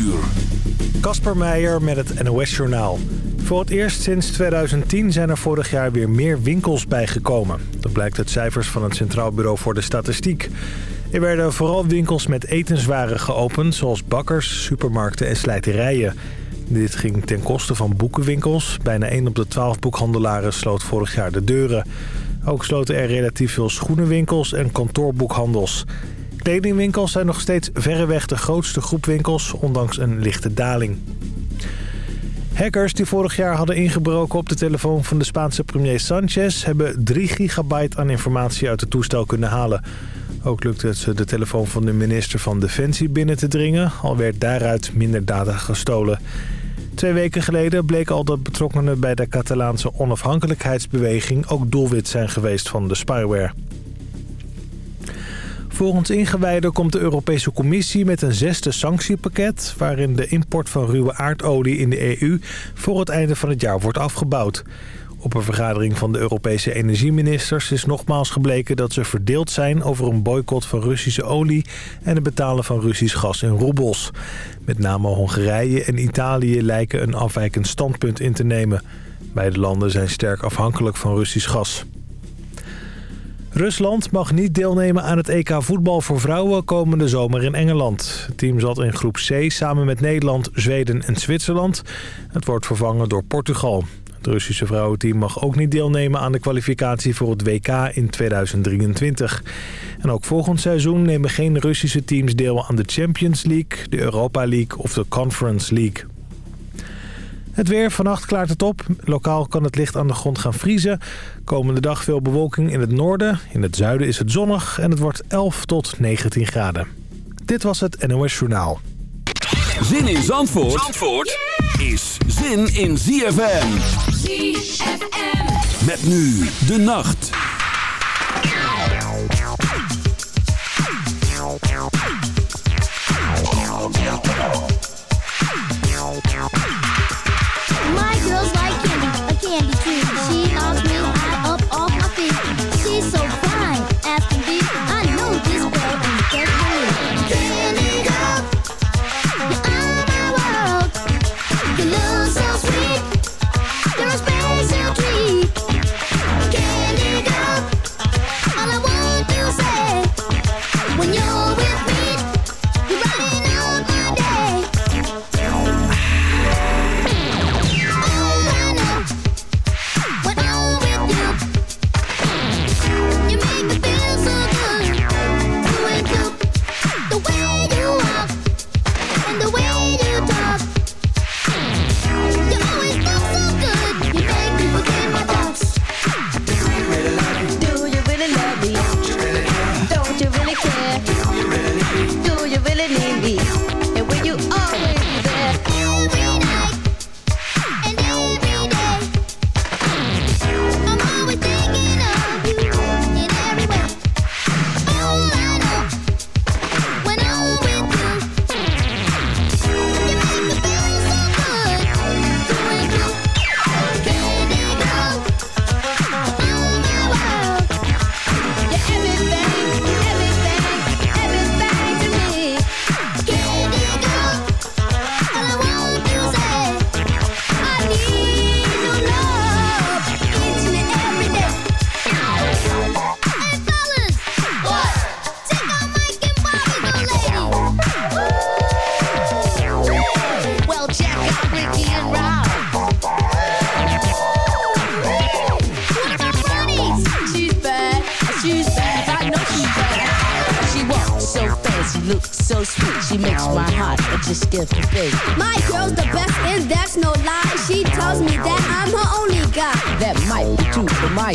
uur. Kasper Meijer met het NOS-journaal. Voor het eerst sinds 2010 zijn er vorig jaar weer meer winkels bijgekomen. Dat blijkt uit cijfers van het Centraal Bureau voor de Statistiek. Er werden vooral winkels met etenswaren geopend... zoals bakkers, supermarkten en slijterijen. Dit ging ten koste van boekenwinkels. Bijna 1 op de 12 boekhandelaren sloot vorig jaar de deuren. Ook sloten er relatief veel schoenenwinkels en kantoorboekhandels. Kledingwinkels zijn nog steeds verreweg de grootste groep winkels, ondanks een lichte daling. Hackers die vorig jaar hadden ingebroken op de telefoon van de Spaanse premier Sanchez... hebben 3 gigabyte aan informatie uit het toestel kunnen halen. Ook lukte het ze de telefoon van de minister van Defensie binnen te dringen... al werd daaruit minder data gestolen. Twee weken geleden bleek al dat betrokkenen bij de Catalaanse onafhankelijkheidsbeweging... ook doelwit zijn geweest van de spyware. Volgens ingewijden komt de Europese Commissie met een zesde sanctiepakket... waarin de import van ruwe aardolie in de EU voor het einde van het jaar wordt afgebouwd. Op een vergadering van de Europese energieministers is nogmaals gebleken dat ze verdeeld zijn over een boycott van Russische olie en het betalen van Russisch gas in roebels. Met name Hongarije en Italië lijken een afwijkend standpunt in te nemen. Beide landen zijn sterk afhankelijk van Russisch gas. Rusland mag niet deelnemen aan het EK voetbal voor vrouwen komende zomer in Engeland. Het team zat in groep C samen met Nederland, Zweden en Zwitserland. Het wordt vervangen door Portugal. Het Russische vrouwenteam mag ook niet deelnemen aan de kwalificatie voor het WK in 2023. En ook volgend seizoen nemen geen Russische teams deel aan de Champions League, de Europa League of de Conference League. Het weer, vannacht klaart het op. Lokaal kan het licht aan de grond gaan vriezen. Komende dag veel bewolking in het noorden. In het zuiden is het zonnig en het wordt 11 tot 19 graden. Dit was het NOS Journaal. Zin in Zandvoort, Zandvoort is zin in ZFM. ZFM. Met nu de nacht.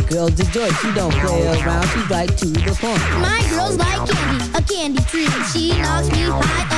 Girls enjoy, she don't play around, she's right to the point. My girl's like candy, a candy tree. She knocks me high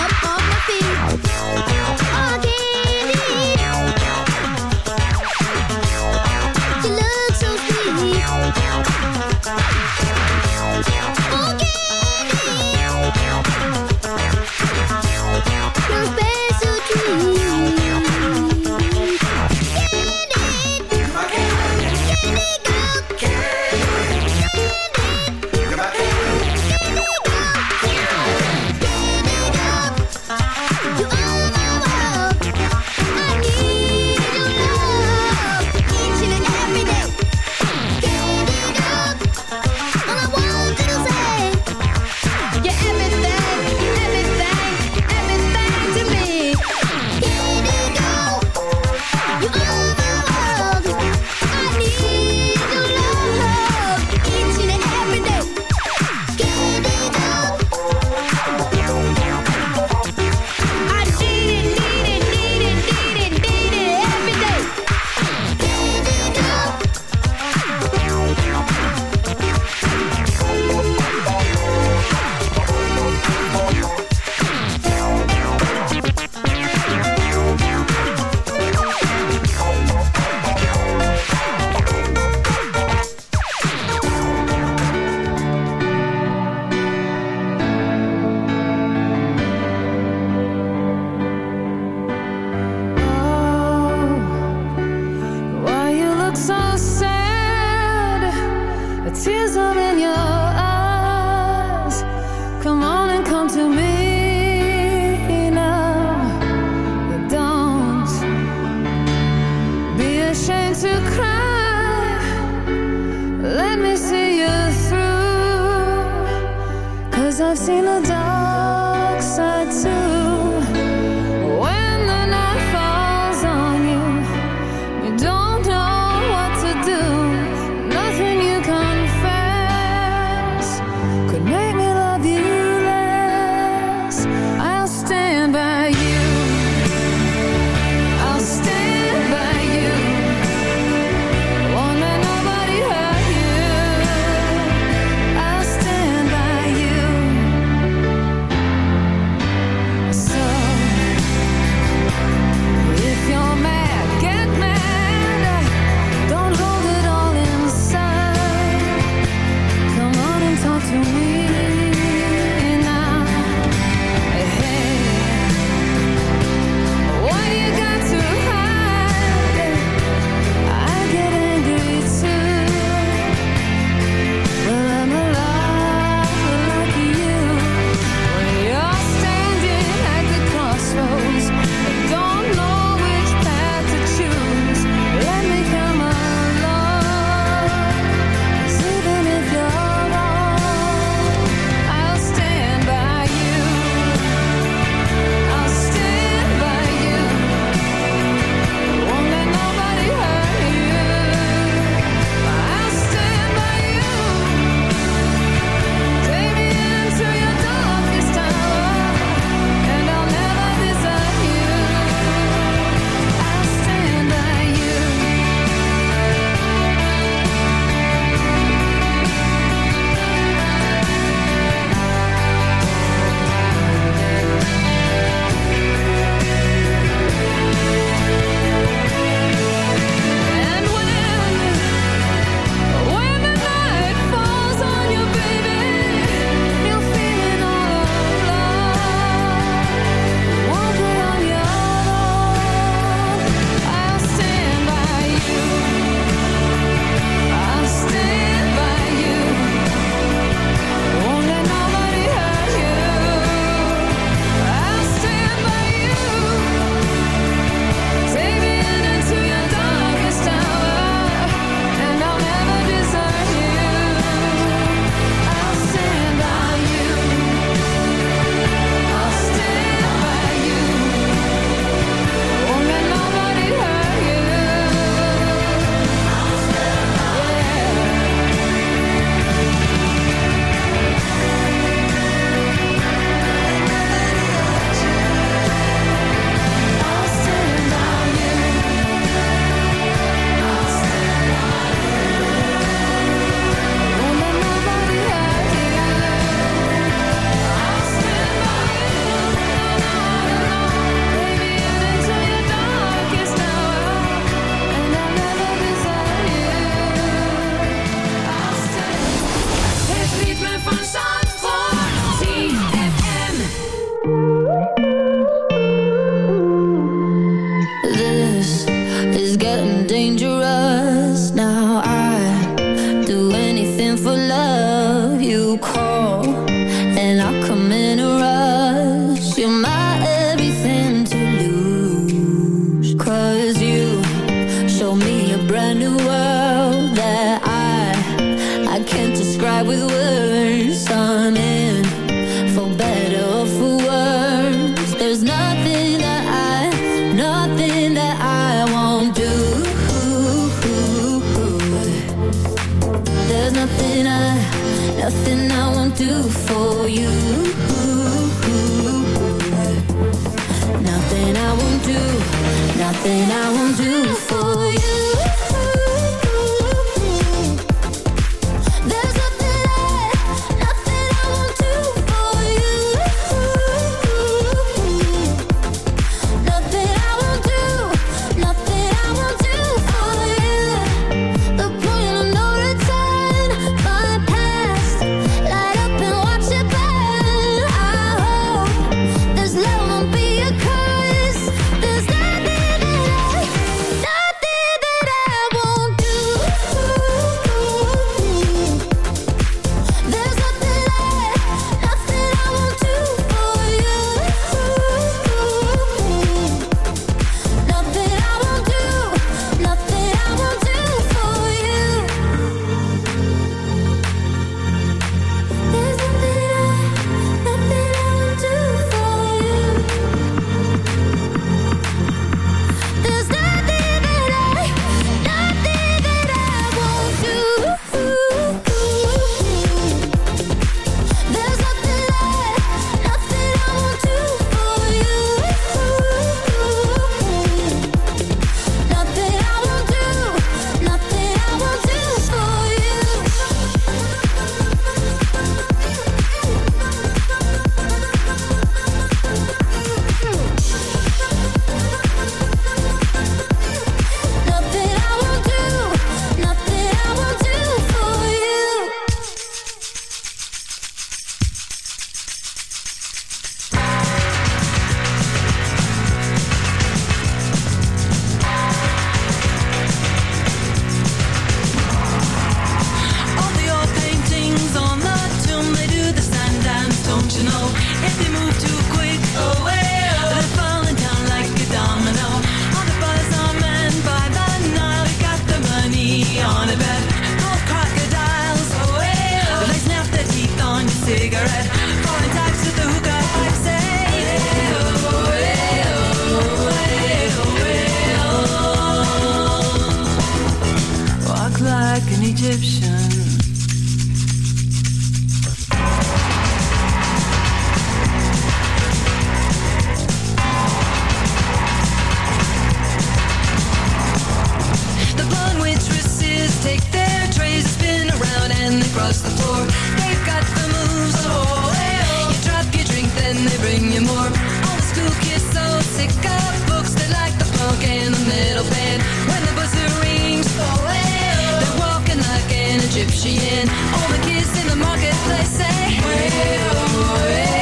across the floor. They've got the moves, oh, hey, oh. You drop your drink, then they bring you more. All the school kids so sick of books. They like the punk and the metal band. When the buzzer rings, oh, hey, oh. They're walking like an Egyptian. All the kids in the marketplace say, hey, oh, hey.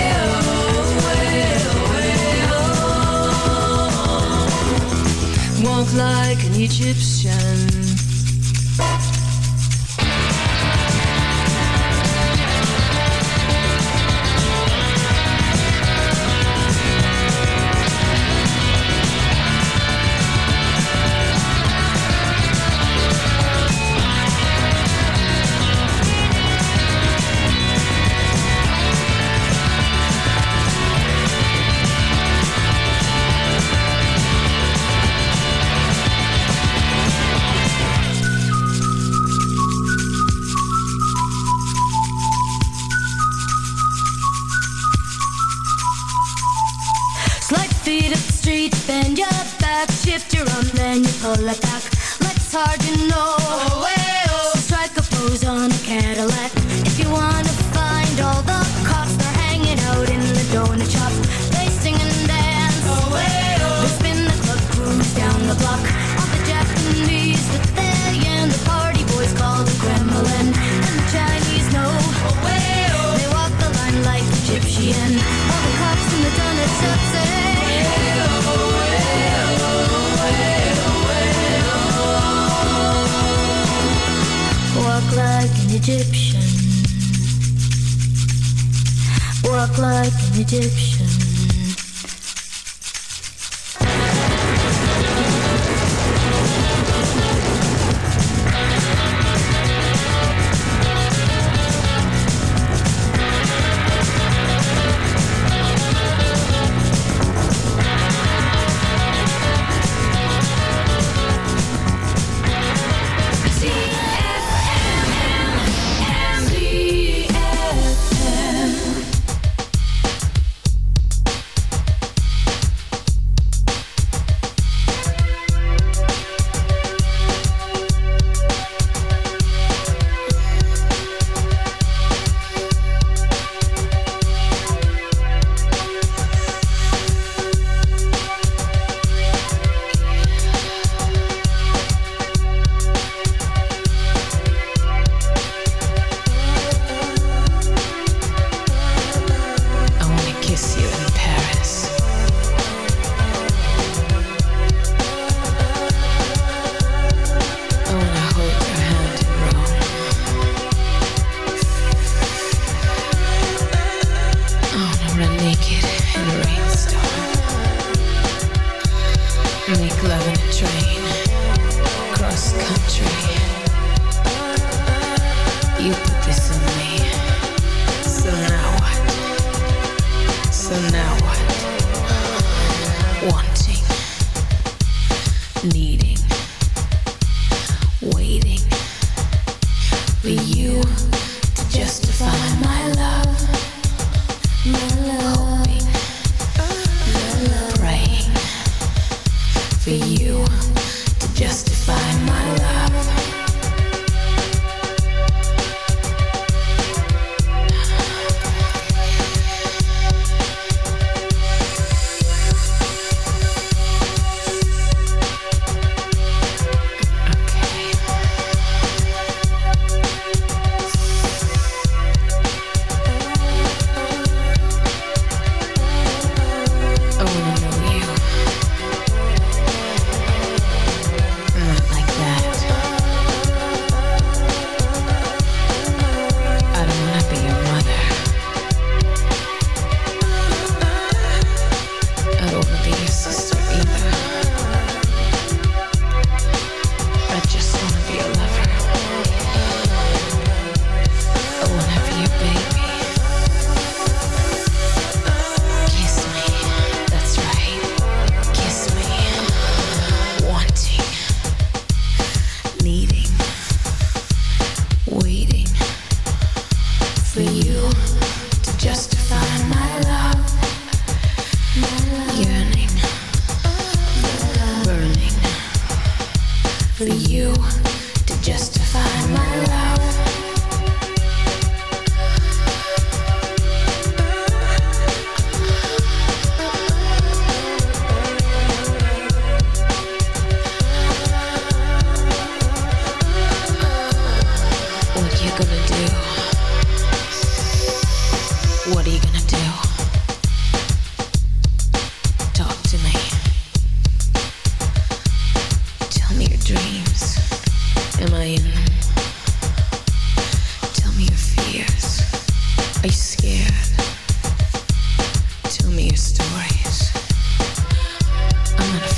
Walk like an Egyptian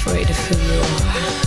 afraid of who you are.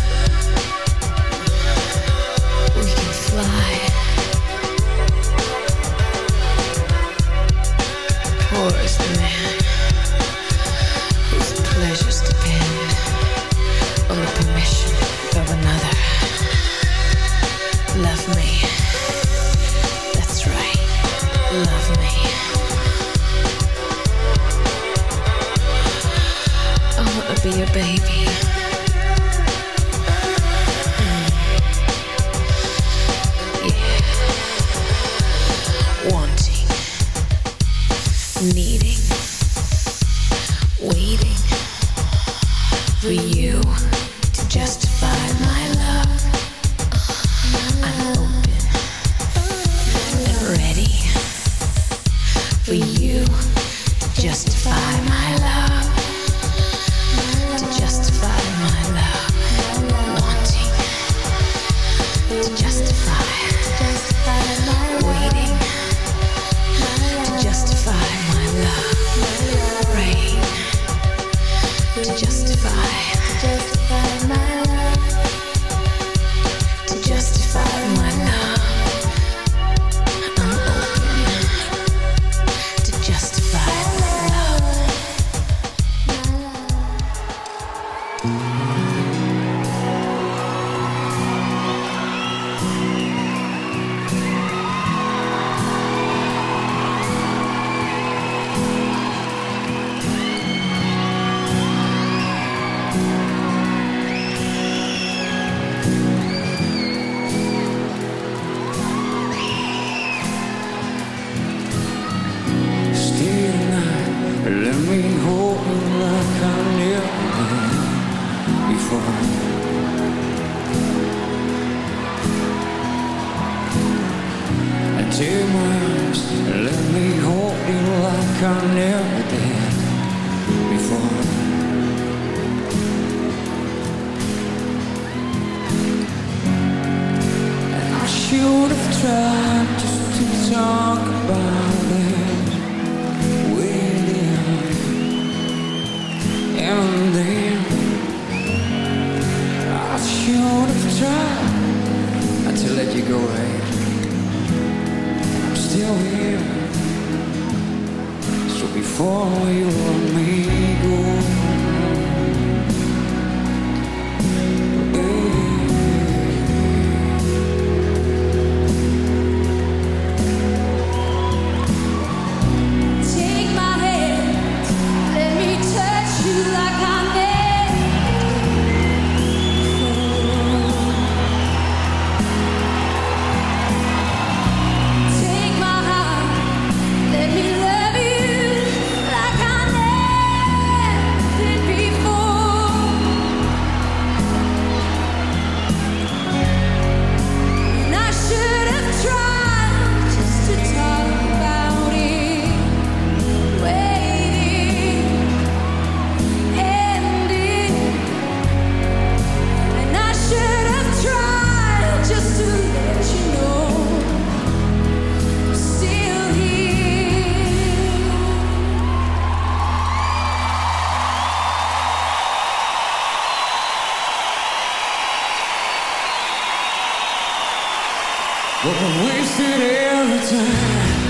But we're wasted every time.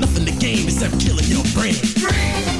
Nothing to gain except killing your brain. Higher,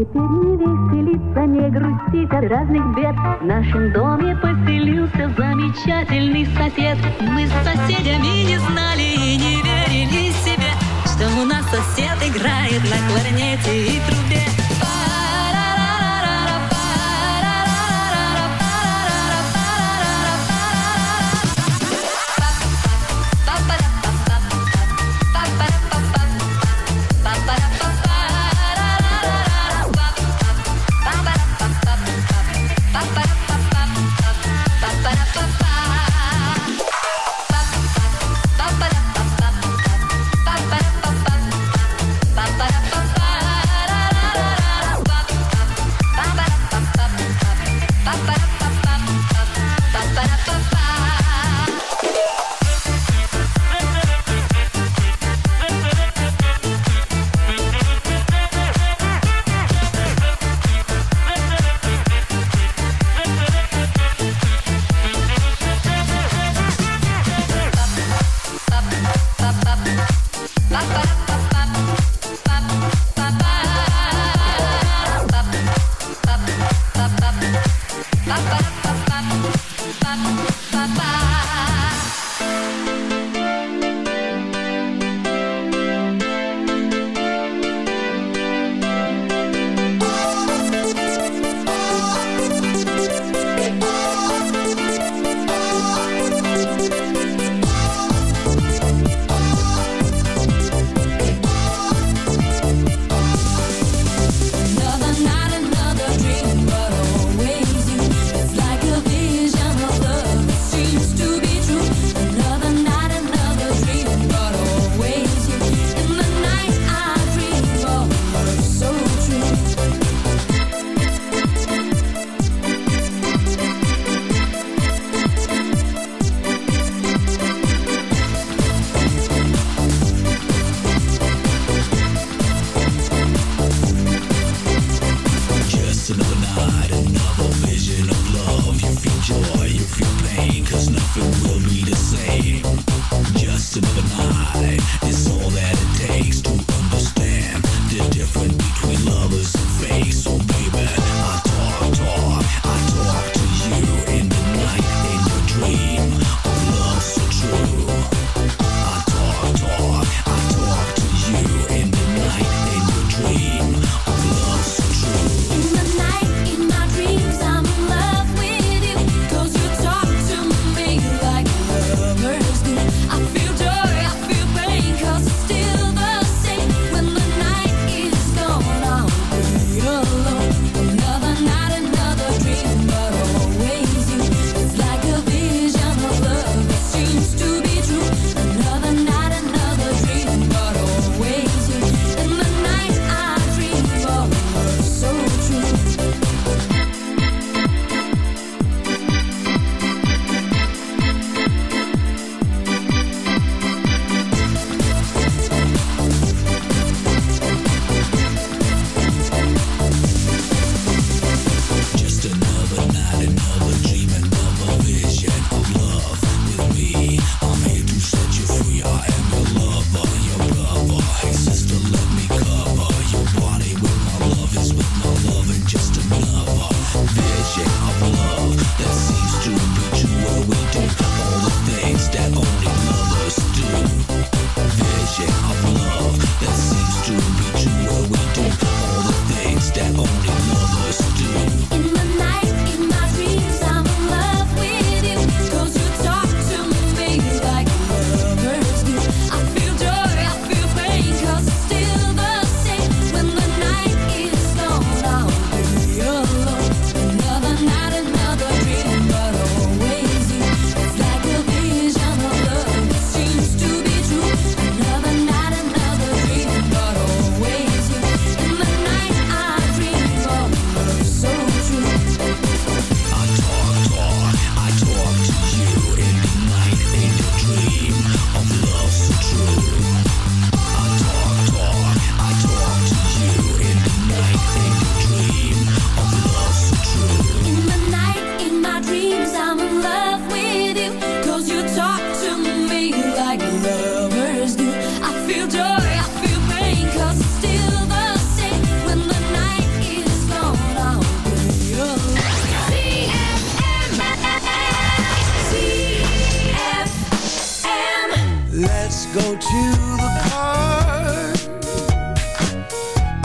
Теперь не веселится, не грустит от разных бед. В нашем доме поселился замечательный сосед.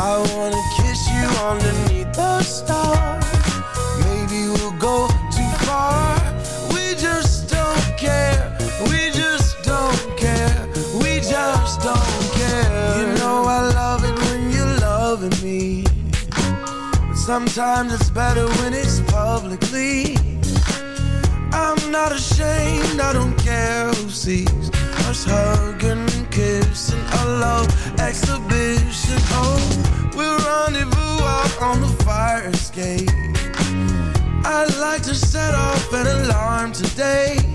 I wanna kiss you underneath the stars. Maybe we'll go too far. We just don't care. We just don't care. We just don't care. You know I love it when you're loving me. But sometimes it's better when it's publicly. I'm not ashamed, I don't care who sees us hugging and kissing a love exhibition. Oh, rendezvous on the fire escape. I'd like to set off an alarm today.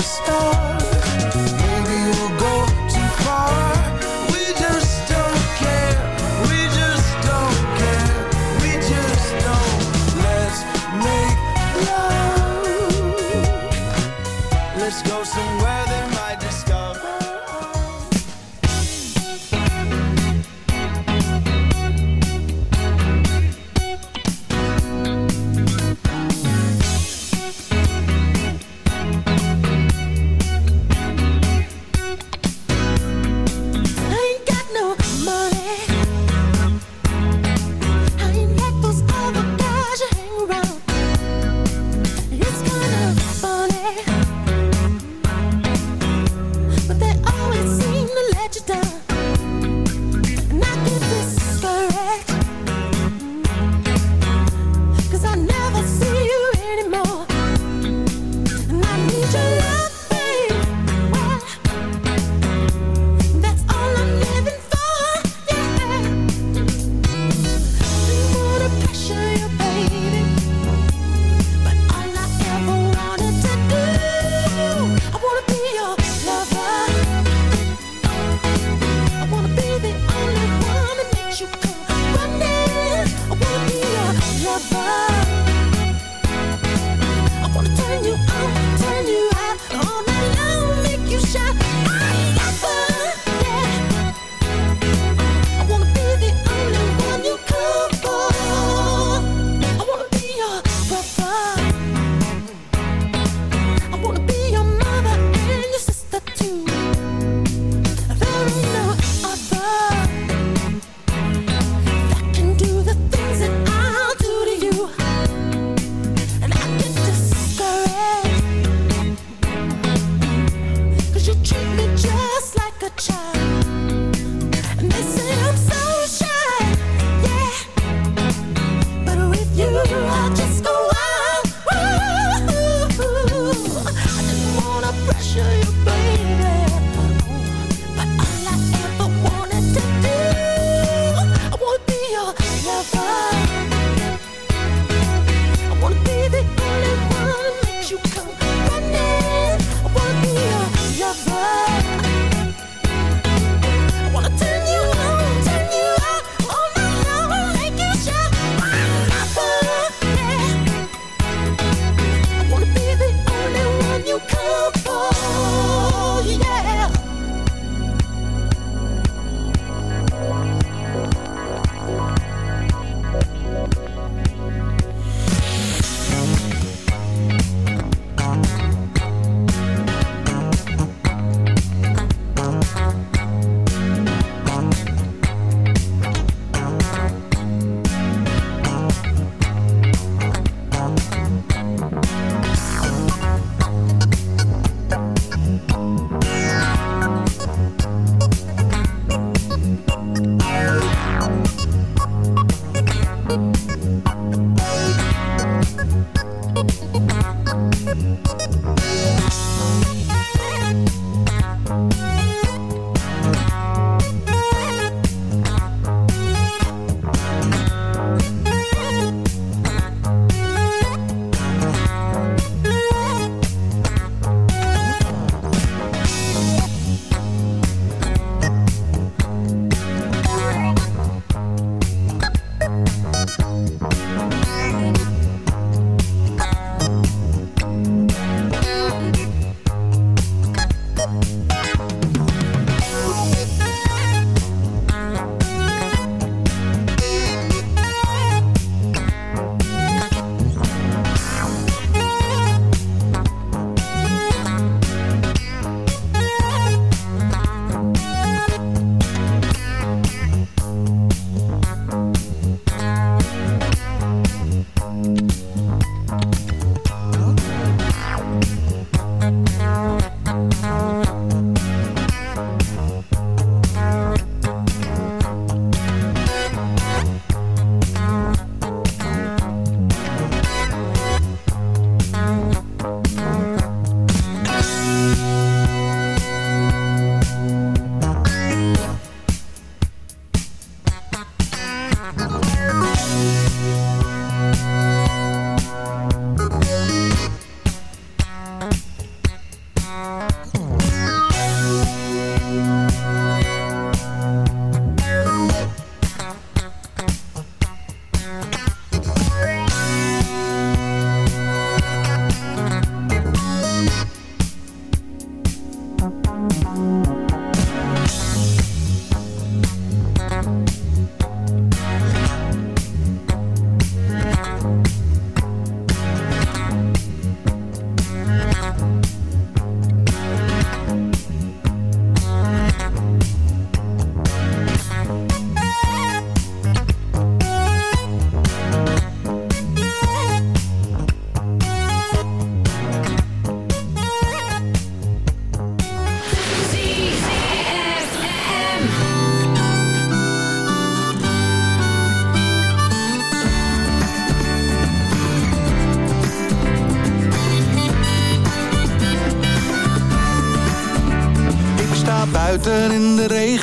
star